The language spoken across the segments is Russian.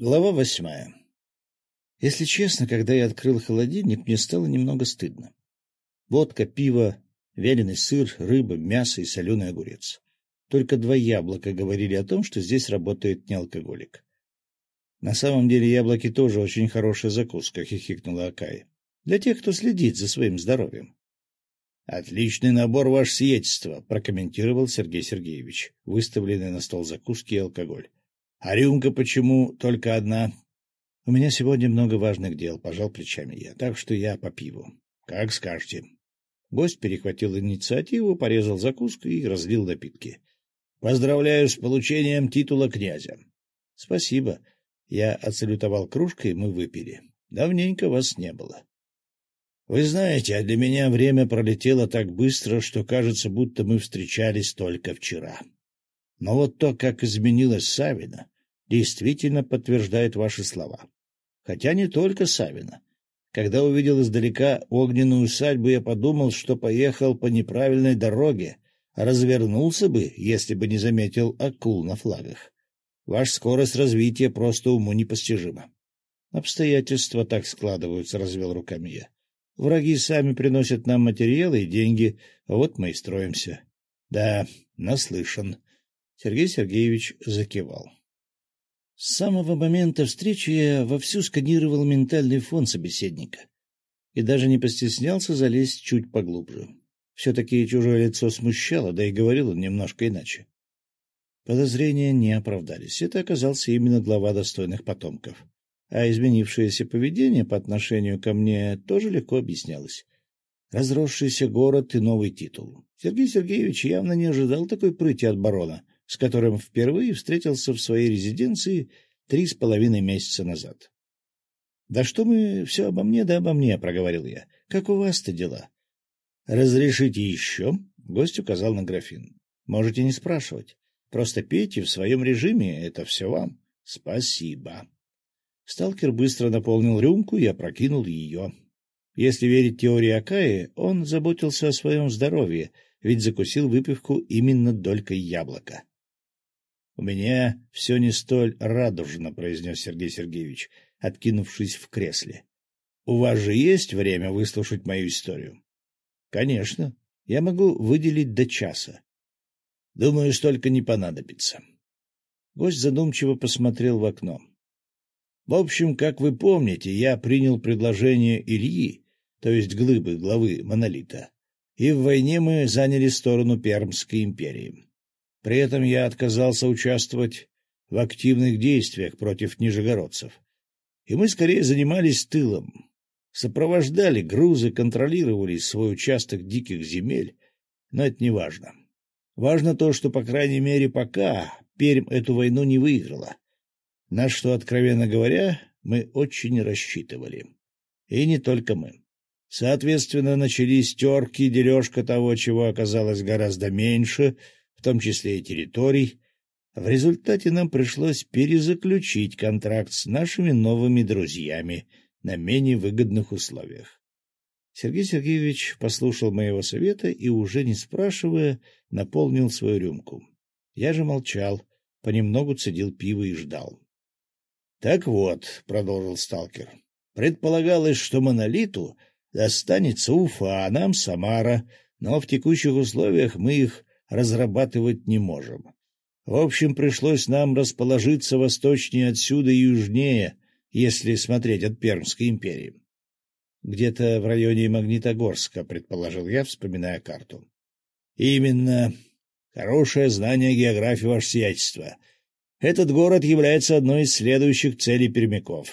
Глава восьмая. Если честно, когда я открыл холодильник, мне стало немного стыдно. Водка, пиво, вяленый сыр, рыба, мясо и соленый огурец. Только два яблока говорили о том, что здесь работает не алкоголик. На самом деле яблоки тоже очень хорошая закуска, — хихикнула Акай. Для тех, кто следит за своим здоровьем. — Отличный набор, ваше сиятельство, — прокомментировал Сергей Сергеевич, выставленный на стол закуски и алкоголь. А рюмка почему только одна? — У меня сегодня много важных дел, — пожал плечами я, — так что я по пиву. — Как скажете. Гость перехватил инициативу, порезал закуску и разлил напитки. — Поздравляю с получением титула князя. — Спасибо. Я отсалютовал кружкой, мы выпили. Давненько вас не было. — Вы знаете, а для меня время пролетело так быстро, что кажется, будто мы встречались только вчера. Но вот то, как изменилась Савина, действительно подтверждает ваши слова. Хотя не только Савина. Когда увидел издалека огненную усадьбу, я подумал, что поехал по неправильной дороге, а развернулся бы, если бы не заметил акул на флагах. Ваша скорость развития просто уму непостижима. Обстоятельства так складываются, — развел руками я. Враги сами приносят нам материалы и деньги, а вот мы и строимся. Да, наслышан. Сергей Сергеевич закивал. С самого момента встречи я вовсю сканировал ментальный фон собеседника и даже не постеснялся залезть чуть поглубже. Все-таки чужое лицо смущало, да и говорил он немножко иначе. Подозрения не оправдались. Это оказался именно глава достойных потомков. А изменившееся поведение по отношению ко мне тоже легко объяснялось. Разросшийся город и новый титул. Сергей Сергеевич явно не ожидал такой прыти от барона — с которым впервые встретился в своей резиденции три с половиной месяца назад. — Да что мы все обо мне, да обо мне, — проговорил я. — Как у вас-то дела? — Разрешите еще? — гость указал на графин. — Можете не спрашивать. Просто пейте в своем режиме, это все вам. — Спасибо. Сталкер быстро наполнил рюмку и опрокинул ее. Если верить теории Акаи, он заботился о своем здоровье, ведь закусил выпивку именно долькой яблока. — У меня все не столь радужно, — произнес Сергей Сергеевич, откинувшись в кресле. — У вас же есть время выслушать мою историю? — Конечно. Я могу выделить до часа. — Думаю, столько не понадобится. Гость задумчиво посмотрел в окно. — В общем, как вы помните, я принял предложение Ильи, то есть глыбы главы Монолита, и в войне мы заняли сторону Пермской империи. При этом я отказался участвовать в активных действиях против нижегородцев. И мы скорее занимались тылом. Сопровождали грузы, контролировали свой участок диких земель, но это не важно. Важно то, что, по крайней мере, пока Пермь эту войну не выиграла. На что, откровенно говоря, мы очень рассчитывали. И не только мы. Соответственно, начались терки, дележка того, чего оказалось гораздо меньше — в том числе и территорий, в результате нам пришлось перезаключить контракт с нашими новыми друзьями на менее выгодных условиях. Сергей Сергеевич послушал моего совета и, уже не спрашивая, наполнил свою рюмку. Я же молчал, понемногу цедил пиво и ждал. — Так вот, — продолжил сталкер, — предполагалось, что монолиту достанется Уфа, а нам Самара, но в текущих условиях мы их разрабатывать не можем. В общем, пришлось нам расположиться восточнее отсюда и южнее, если смотреть от Пермской империи. Где-то в районе Магнитогорска, предположил я, вспоминая карту. Именно. Хорошее знание географии ваше сиятельство. Этот город является одной из следующих целей пермяков.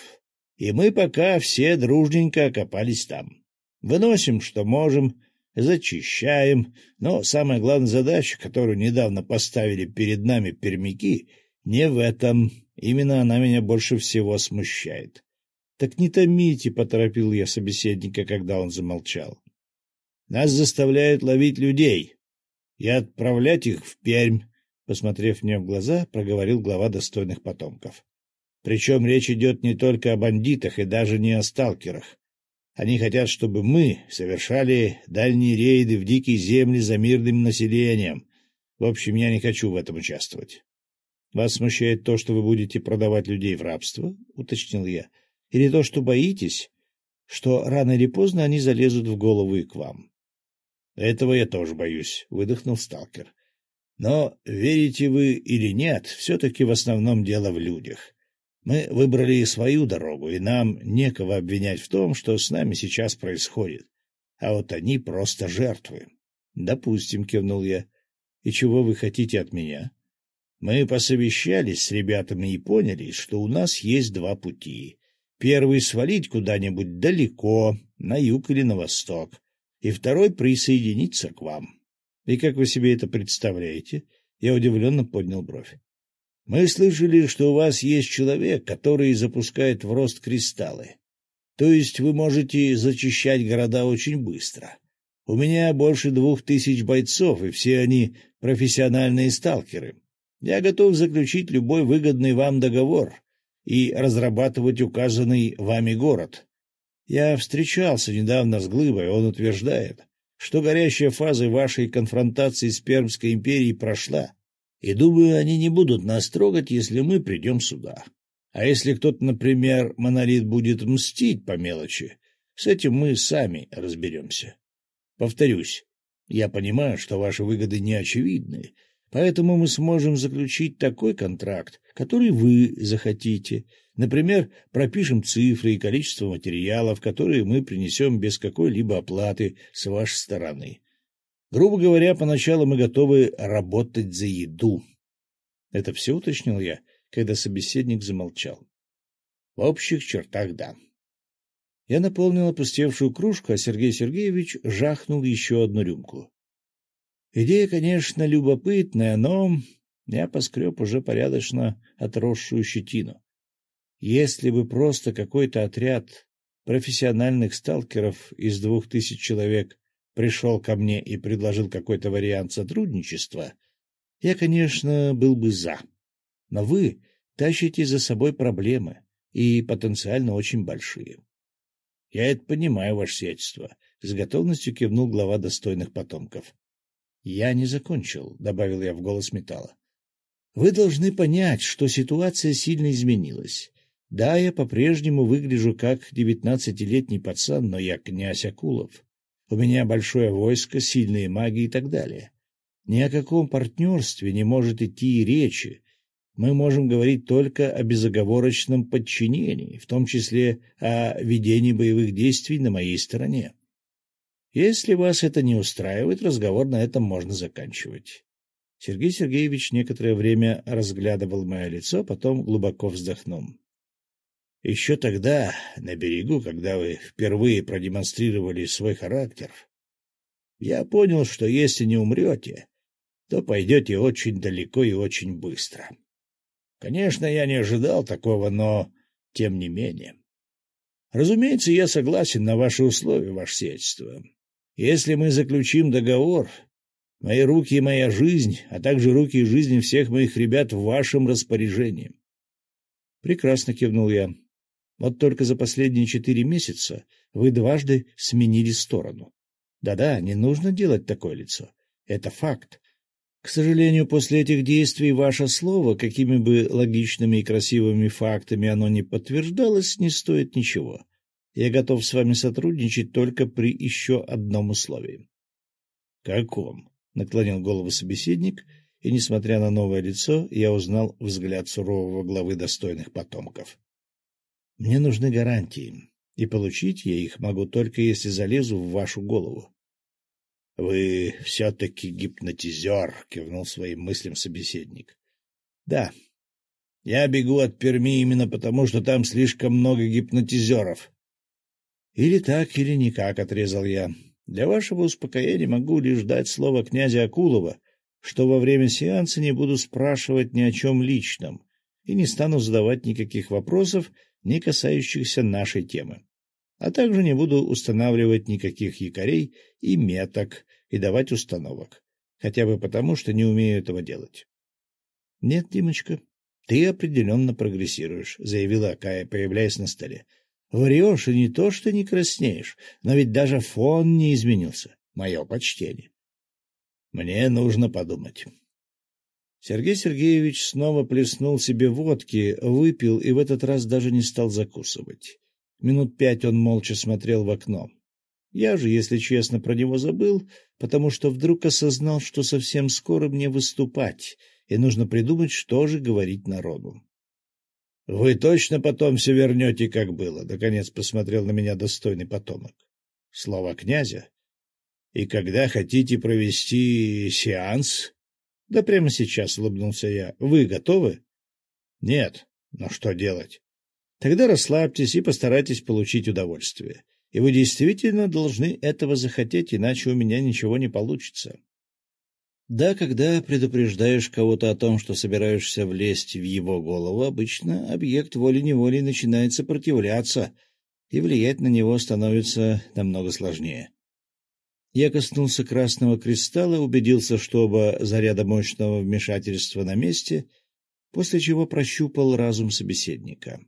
И мы пока все дружненько окопались там. Выносим, что можем, зачищаем, но самая главная задача, которую недавно поставили перед нами пермяки, не в этом. Именно она меня больше всего смущает. — Так не томите, — поторопил я собеседника, когда он замолчал. — Нас заставляют ловить людей и отправлять их в Пермь, — посмотрев мне в глаза, проговорил глава достойных потомков. Причем речь идет не только о бандитах и даже не о сталкерах. Они хотят, чтобы мы совершали дальние рейды в дикие земли за мирным населением. В общем, я не хочу в этом участвовать. Вас смущает то, что вы будете продавать людей в рабство? — уточнил я. — Или то, что боитесь, что рано или поздно они залезут в голову и к вам? — Этого я тоже боюсь, — выдохнул сталкер. — Но, верите вы или нет, все-таки в основном дело в людях. Мы выбрали свою дорогу, и нам некого обвинять в том, что с нами сейчас происходит. А вот они просто жертвы. — Допустим, — кивнул я. — И чего вы хотите от меня? Мы посовещались с ребятами и поняли, что у нас есть два пути. Первый — свалить куда-нибудь далеко, на юг или на восток, и второй — присоединиться к вам. И как вы себе это представляете? Я удивленно поднял бровь. Мы слышали, что у вас есть человек, который запускает в рост кристаллы. То есть вы можете зачищать города очень быстро. У меня больше двух тысяч бойцов, и все они профессиональные сталкеры. Я готов заключить любой выгодный вам договор и разрабатывать указанный вами город. Я встречался недавно с Глыбой, он утверждает, что горящая фаза вашей конфронтации с Пермской империей прошла, и, думаю, они не будут нас трогать, если мы придем сюда. А если кто-то, например, монолит будет мстить по мелочи, с этим мы сами разберемся. Повторюсь, я понимаю, что ваши выгоды не очевидны, поэтому мы сможем заключить такой контракт, который вы захотите. Например, пропишем цифры и количество материалов, которые мы принесем без какой-либо оплаты с вашей стороны. Грубо говоря, поначалу мы готовы работать за еду. Это все уточнил я, когда собеседник замолчал. В общих чертах да. Я наполнил опустевшую кружку, а Сергей Сергеевич жахнул еще одну рюмку. Идея, конечно, любопытная, но я поскреб уже порядочно отросшую щетину. Если бы просто какой-то отряд профессиональных сталкеров из двух тысяч человек пришел ко мне и предложил какой-то вариант сотрудничества, я, конечно, был бы за. Но вы тащите за собой проблемы, и потенциально очень большие. — Я это понимаю, ваше сиятельство, — с готовностью кивнул глава достойных потомков. — Я не закончил, — добавил я в голос металла. — Вы должны понять, что ситуация сильно изменилась. Да, я по-прежнему выгляжу как девятнадцатилетний пацан, но я князь Акулов. У меня большое войско, сильные маги и так далее. Ни о каком партнерстве не может идти и речи, мы можем говорить только о безоговорочном подчинении, в том числе о ведении боевых действий на моей стороне. Если вас это не устраивает, разговор на этом можно заканчивать. Сергей Сергеевич некоторое время разглядывал мое лицо, потом глубоко вздохнул. Еще тогда, на берегу, когда вы впервые продемонстрировали свой характер, я понял, что если не умрете, то пойдете очень далеко и очень быстро. Конечно, я не ожидал такого, но тем не менее. Разумеется, я согласен на ваши условия, ваше сиятельство. Если мы заключим договор, мои руки и моя жизнь, а также руки и жизни всех моих ребят в вашем распоряжении. Прекрасно кивнул я. Вот только за последние четыре месяца вы дважды сменили сторону. Да-да, не нужно делать такое лицо. Это факт. К сожалению, после этих действий ваше слово, какими бы логичными и красивыми фактами оно ни подтверждалось, не стоит ничего. Я готов с вами сотрудничать только при еще одном условии. — Каком? — наклонил голову собеседник, и, несмотря на новое лицо, я узнал взгляд сурового главы достойных потомков. — Мне нужны гарантии, и получить я их могу только если залезу в вашу голову. — Вы все-таки гипнотизер, — кивнул своим мыслям собеседник. — Да, я бегу от Перми именно потому, что там слишком много гипнотизеров. — Или так, или никак, — отрезал я. Для вашего успокоения могу лишь дать слово князя Акулова, что во время сеанса не буду спрашивать ни о чем личном и не стану задавать никаких вопросов, не касающихся нашей темы а также не буду устанавливать никаких якорей и меток и давать установок, хотя бы потому, что не умею этого делать. — Нет, Димочка, ты определенно прогрессируешь, — заявила Акая, появляясь на столе. — Врешь, и не то, что не краснеешь, но ведь даже фон не изменился. Мое почтение. — Мне нужно подумать. Сергей Сергеевич снова плеснул себе водки, выпил и в этот раз даже не стал закусывать. Минут пять он молча смотрел в окно. Я же, если честно, про него забыл, потому что вдруг осознал, что совсем скоро мне выступать, и нужно придумать, что же говорить народу. — Вы точно потом все вернете, как было? — наконец посмотрел на меня достойный потомок. — Слова князя. — И когда хотите провести сеанс? — Да прямо сейчас, — улыбнулся я. — Вы готовы? — Нет. Но что делать? — Тогда расслабьтесь и постарайтесь получить удовольствие. И вы действительно должны этого захотеть, иначе у меня ничего не получится. Да, когда предупреждаешь кого-то о том, что собираешься влезть в его голову, обычно объект волей-неволей начинает сопротивляться, и влиять на него становится намного сложнее. Я коснулся красного кристалла, убедился, что оба заряда мощного вмешательства на месте, после чего прощупал разум собеседника.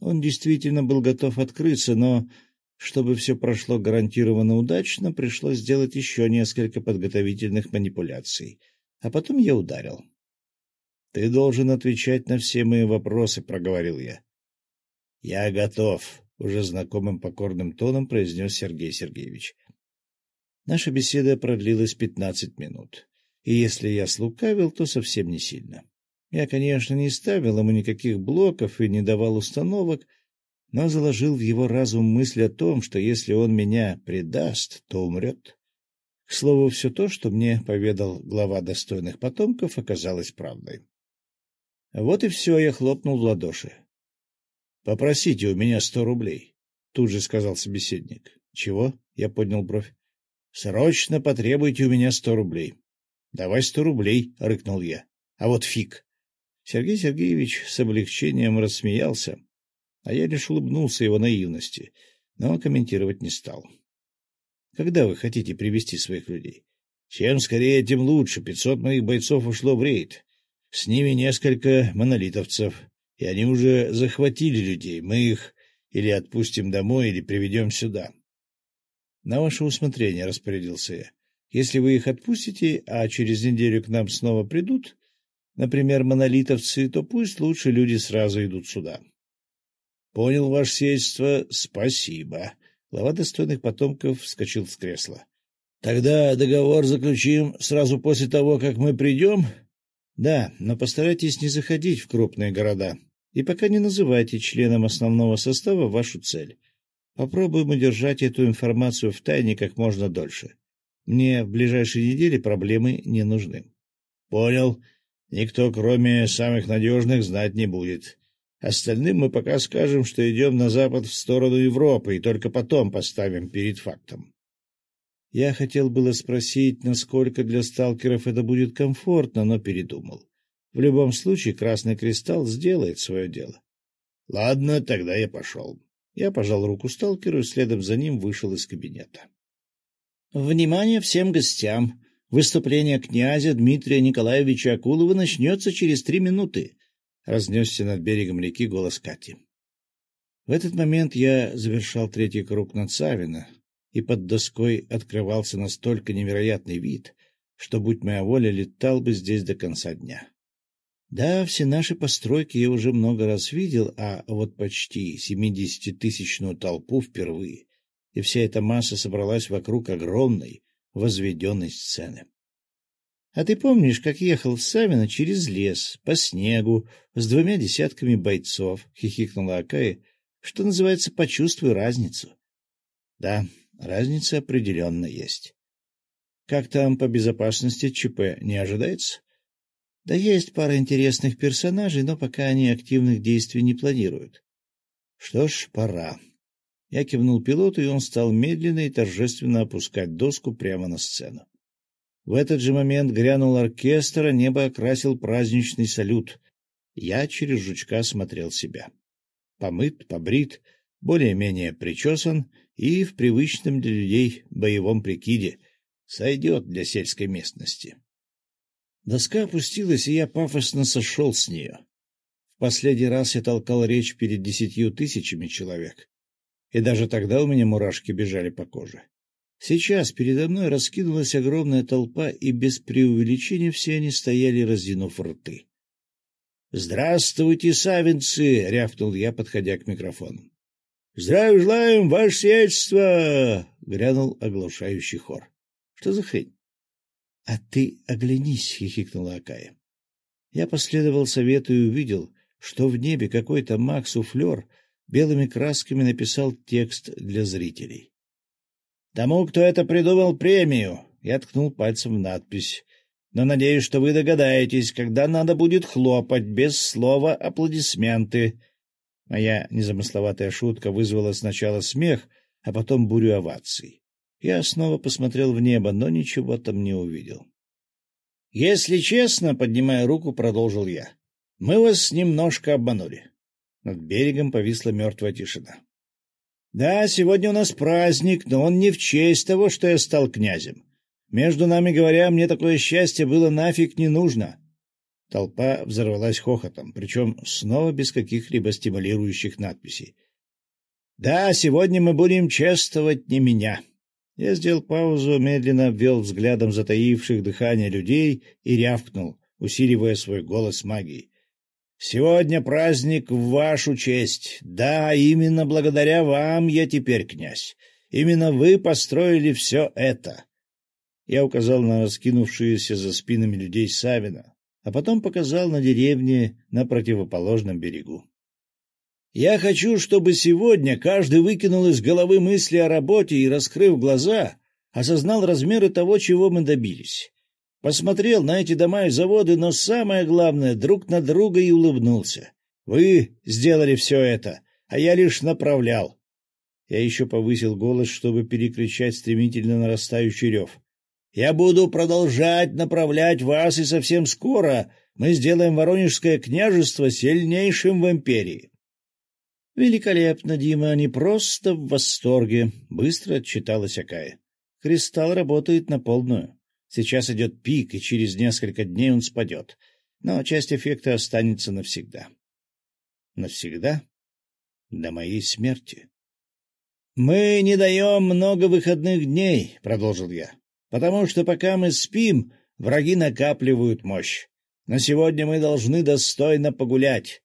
Он действительно был готов открыться, но, чтобы все прошло гарантированно удачно, пришлось сделать еще несколько подготовительных манипуляций. А потом я ударил. — Ты должен отвечать на все мои вопросы, — проговорил я. — Я готов, — уже знакомым покорным тоном произнес Сергей Сергеевич. Наша беседа продлилась пятнадцать минут, и если я слукавил, то совсем не сильно. Я, конечно, не ставил ему никаких блоков и не давал установок, но заложил в его разум мысль о том, что если он меня предаст, то умрет. К слову, все то, что мне поведал глава достойных потомков, оказалось правдой. Вот и все, я хлопнул в ладоши. — Попросите у меня сто рублей, — тут же сказал собеседник. — Чего? — я поднял бровь. — Срочно потребуйте у меня сто рублей. — Давай сто рублей, — рыкнул я. — А вот фиг. Сергей Сергеевич с облегчением рассмеялся, а я лишь улыбнулся его наивности, но комментировать не стал. — Когда вы хотите привести своих людей? — Чем скорее, тем лучше. Пятьсот моих бойцов ушло в рейд. С ними несколько монолитовцев, и они уже захватили людей. Мы их или отпустим домой, или приведем сюда. — На ваше усмотрение, — распорядился я. — Если вы их отпустите, а через неделю к нам снова придут, например, монолитовцы, то пусть лучше люди сразу идут сюда. — Понял, ваше сельство, спасибо. Глава достойных потомков вскочил с кресла. — Тогда договор заключим сразу после того, как мы придем? — Да, но постарайтесь не заходить в крупные города и пока не называйте членом основного состава вашу цель. Попробуем удержать эту информацию в тайне как можно дольше. Мне в ближайшие недели проблемы не нужны. — Понял. Никто, кроме самых надежных, знать не будет. Остальным мы пока скажем, что идем на запад в сторону Европы, и только потом поставим перед фактом. Я хотел было спросить, насколько для сталкеров это будет комфортно, но передумал. В любом случае, Красный Кристалл сделает свое дело. — Ладно, тогда я пошел. Я пожал руку сталкеру и следом за ним вышел из кабинета. «Внимание всем гостям! Выступление князя Дмитрия Николаевича Акулова начнется через три минуты!» — разнесся над берегом реки голос Кати. В этот момент я завершал третий круг над Савино, и под доской открывался настолько невероятный вид, что, будь моя воля, летал бы здесь до конца дня. Да, все наши постройки я уже много раз видел, а вот почти семидесятитысячную толпу впервые, и вся эта масса собралась вокруг огромной возведенной сцены. — А ты помнишь, как ехал в Савино через лес, по снегу, с двумя десятками бойцов? — хихикнула Акая. — Что называется, почувствуй разницу. — Да, разница определенно есть. — Как там по безопасности ЧП не ожидается? Да есть пара интересных персонажей, но пока они активных действий не планируют. Что ж, пора. Я кивнул пилоту, и он стал медленно и торжественно опускать доску прямо на сцену. В этот же момент грянул оркестр, а небо окрасил праздничный салют. Я через жучка смотрел себя. Помыт, побрит, более-менее причесан и в привычном для людей боевом прикиде. Сойдет для сельской местности. Доска опустилась, и я пафосно сошел с нее. В последний раз я толкал речь перед десятью тысячами человек. И даже тогда у меня мурашки бежали по коже. Сейчас передо мной раскинулась огромная толпа, и без преувеличения все они стояли, раздвинув рты. — Здравствуйте, савинцы! — рявкнул я, подходя к микрофону. — Здравия желаем, ваше сиятельство! — грянул оглушающий хор. — Что за хрень? — А ты оглянись! — хихикнула Акая. Я последовал совету и увидел, что в небе какой-то маг-суфлер белыми красками написал текст для зрителей. «Тому, кто это придумал, премию!» Я ткнул пальцем в надпись. «Но надеюсь, что вы догадаетесь, когда надо будет хлопать, без слова аплодисменты». Моя незамысловатая шутка вызвала сначала смех, а потом бурю оваций. Я снова посмотрел в небо, но ничего там не увидел. «Если честно, — поднимая руку, продолжил я, — мы вас немножко обманули». Над берегом повисла мертвая тишина. «Да, сегодня у нас праздник, но он не в честь того, что я стал князем. Между нами говоря, мне такое счастье было нафиг не нужно». Толпа взорвалась хохотом, причем снова без каких-либо стимулирующих надписей. «Да, сегодня мы будем чествовать не меня, я сделал паузу, медленно обвел взглядом затаивших дыхание людей и рявкнул, усиливая свой голос магией. «Сегодня праздник в вашу честь. Да, именно благодаря вам я теперь князь. Именно вы построили все это». Я указал на раскинувшиеся за спинами людей Савина, а потом показал на деревни на противоположном берегу. Я хочу, чтобы сегодня каждый выкинул из головы мысли о работе и, раскрыв глаза, осознал размеры того, чего мы добились. Посмотрел на эти дома и заводы, но самое главное — друг на друга и улыбнулся. Вы сделали все это, а я лишь направлял. Я еще повысил голос, чтобы перекричать стремительно нарастающий рев. Я буду продолжать направлять вас, и совсем скоро мы сделаем Воронежское княжество сильнейшим в империи. — Великолепно, Дима, они просто в восторге, — быстро отчиталась Акая. — Кристалл работает на полную. Сейчас идет пик, и через несколько дней он спадет. Но часть эффекта останется навсегда. Навсегда? До моей смерти. — Мы не даем много выходных дней, — продолжил я, — потому что пока мы спим, враги накапливают мощь. На сегодня мы должны достойно погулять.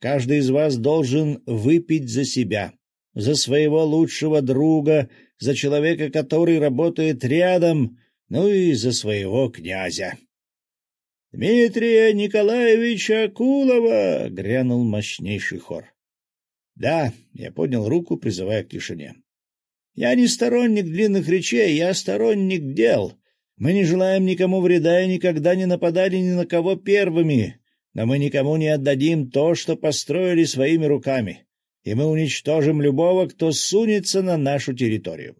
Каждый из вас должен выпить за себя, за своего лучшего друга, за человека, который работает рядом, ну и за своего князя. — Дмитрия Николаевича Акулова! — грянул мощнейший хор. — Да, я поднял руку, призывая к тишине. — Я не сторонник длинных речей, я сторонник дел. Мы не желаем никому вреда и никогда не нападали ни на кого первыми но мы никому не отдадим то, что построили своими руками, и мы уничтожим любого, кто сунется на нашу территорию.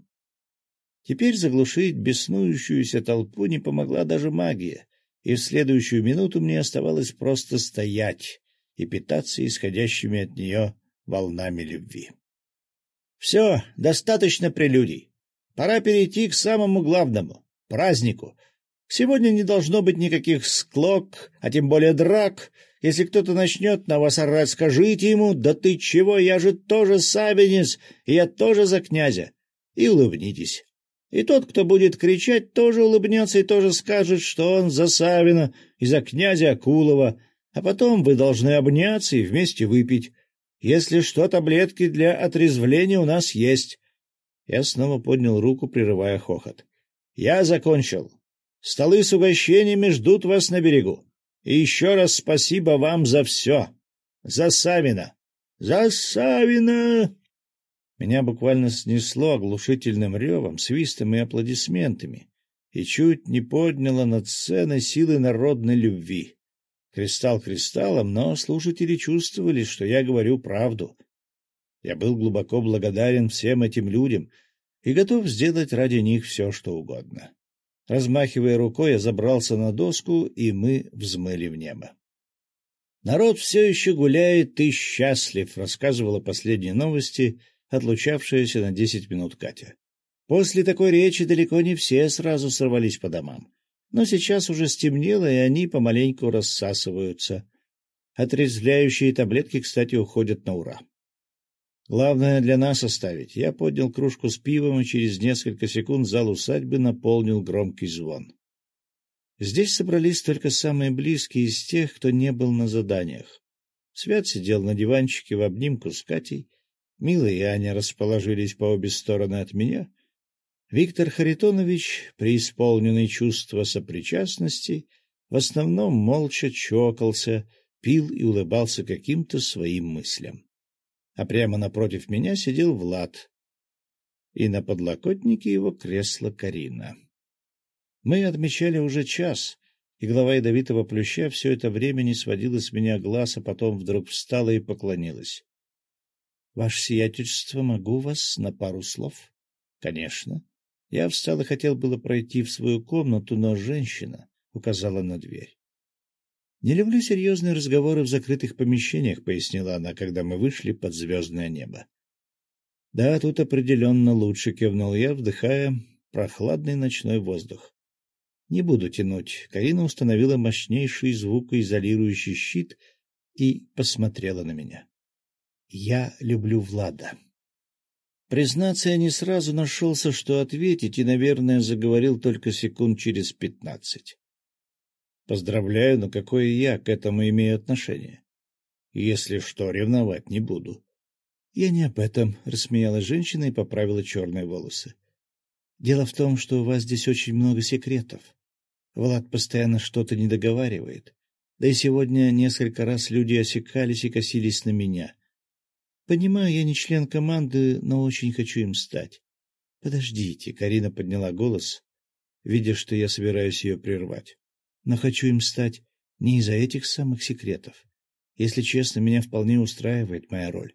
Теперь заглушить беснующуюся толпу не помогла даже магия, и в следующую минуту мне оставалось просто стоять и питаться исходящими от нее волнами любви. Все, достаточно прелюдий. Пора перейти к самому главному — празднику — Сегодня не должно быть никаких склок, а тем более драк. Если кто-то начнет на вас орать, скажите ему, да ты чего, я же тоже сабинец, я тоже за князя. И улыбнитесь. И тот, кто будет кричать, тоже улыбнется и тоже скажет, что он за Савина и за князя Акулова, а потом вы должны обняться и вместе выпить. Если что, таблетки для отрезвления у нас есть. Я снова поднял руку, прерывая хохот. — Я закончил. Столы с угощениями ждут вас на берегу. И еще раз спасибо вам за все. За Савина. За Савина! Меня буквально снесло оглушительным ревом, свистом и аплодисментами и чуть не подняло над сценой силы народной любви. Кристалл кристаллом, но слушатели чувствовали, что я говорю правду. Я был глубоко благодарен всем этим людям и готов сделать ради них все, что угодно. Размахивая рукой, я забрался на доску, и мы взмыли в небо. «Народ все еще гуляет и счастлив», — рассказывала последние новости, отлучавшаяся на десять минут Катя. После такой речи далеко не все сразу сорвались по домам. Но сейчас уже стемнело, и они помаленьку рассасываются. Отрезвляющие таблетки, кстати, уходят на ура. Главное для нас оставить. Я поднял кружку с пивом, и через несколько секунд зал усадьбы наполнил громкий звон. Здесь собрались только самые близкие из тех, кто не был на заданиях. Свят сидел на диванчике в обнимку с Катей. Мила и Аня расположились по обе стороны от меня. Виктор Харитонович, преисполненный чувства сопричастности, в основном молча чокался, пил и улыбался каким-то своим мыслям а прямо напротив меня сидел Влад, и на подлокотнике его кресла Карина. Мы отмечали уже час, и глава ядовитого плюща все это время не сводила с меня глаз, а потом вдруг встала и поклонилась. — Ваше сиятельство, могу вас на пару слов? — Конечно. Я встал и хотел было пройти в свою комнату, но женщина указала на дверь. — Не люблю серьезные разговоры в закрытых помещениях, — пояснила она, когда мы вышли под звездное небо. — Да, тут определенно лучше, — кивнул я, вдыхая прохладный ночной воздух. Не буду тянуть. Карина установила мощнейший звукоизолирующий щит и посмотрела на меня. Я люблю Влада. Признаться, я не сразу нашелся, что ответить, и, наверное, заговорил только секунд через пятнадцать. Поздравляю, но какое я к этому имею отношение? Если что, ревновать не буду. — Я не об этом, — рассмеялась женщина и поправила черные волосы. — Дело в том, что у вас здесь очень много секретов. Влад постоянно что-то не договаривает. Да и сегодня несколько раз люди осекались и косились на меня. Понимаю, я не член команды, но очень хочу им стать. — Подождите, — Карина подняла голос, видя, что я собираюсь ее прервать но хочу им стать не из-за этих самых секретов. Если честно, меня вполне устраивает моя роль.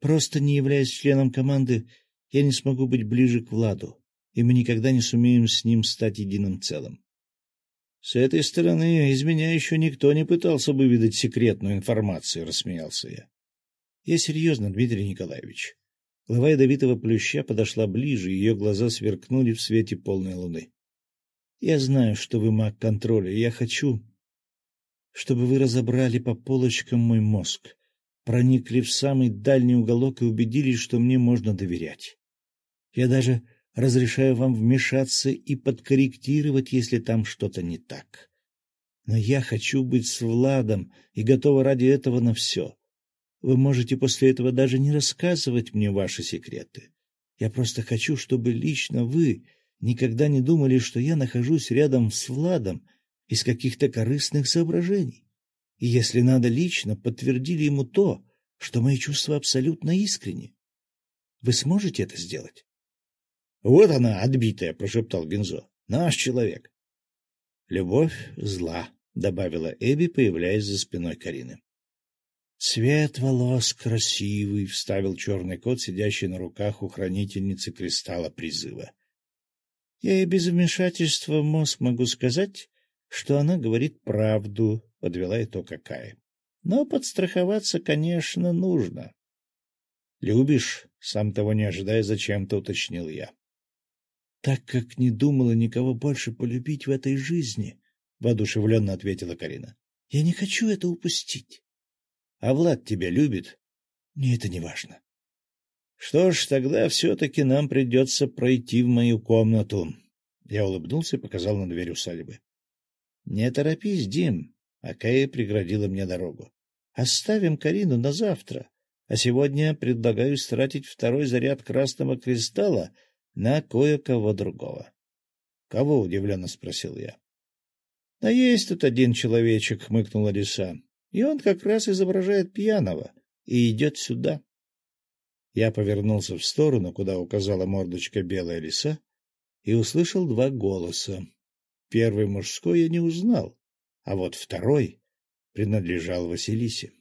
Просто не являясь членом команды, я не смогу быть ближе к Владу, и мы никогда не сумеем с ним стать единым целым. — С этой стороны из меня еще никто не пытался бы видеть секретную информацию, — рассмеялся я. — Я серьезно, Дмитрий Николаевич. Глава ядовитого плюща подошла ближе, и ее глаза сверкнули в свете полной луны. Я знаю, что вы маг контроля, и я хочу, чтобы вы разобрали по полочкам мой мозг, проникли в самый дальний уголок и убедились, что мне можно доверять. Я даже разрешаю вам вмешаться и подкорректировать, если там что-то не так. Но я хочу быть с Владом и готова ради этого на все. Вы можете после этого даже не рассказывать мне ваши секреты. Я просто хочу, чтобы лично вы никогда не думали, что я нахожусь рядом с Владом из каких-то корыстных соображений. И, если надо лично, подтвердили ему то, что мои чувства абсолютно искренни. Вы сможете это сделать? — Вот она, отбитая, — прошептал Гензо. — Наш человек. — Любовь зла, — добавила Эбби, появляясь за спиной Карины. — Цвет волос красивый, — вставил черный кот, сидящий на руках у хранительницы кристалла призыва. Я и без вмешательства в мозг могу сказать, что она говорит правду, — подвела итог какая. Но подстраховаться, конечно, нужно. — Любишь? — сам того не ожидая, зачем-то уточнил я. — Так как не думала никого больше полюбить в этой жизни, — воодушевленно ответила Карина. — Я не хочу это упустить. — А Влад тебя любит? — Мне это не важно. Что ж, тогда все-таки нам придется пройти в мою комнату. Я улыбнулся и показал на дверь усадьбы. — Не торопись, Дим, — Акая преградила мне дорогу. — Оставим Карину на завтра, а сегодня предлагаю стратить второй заряд красного кристалла на кое-кого другого. — Кого? — удивленно спросил я. — Да есть тут один человечек, — хмыкнула лиса, — и он как раз изображает пьяного и идет сюда. — я повернулся в сторону, куда указала мордочка белая лиса, и услышал два голоса. Первый мужской я не узнал, а вот второй принадлежал Василисе.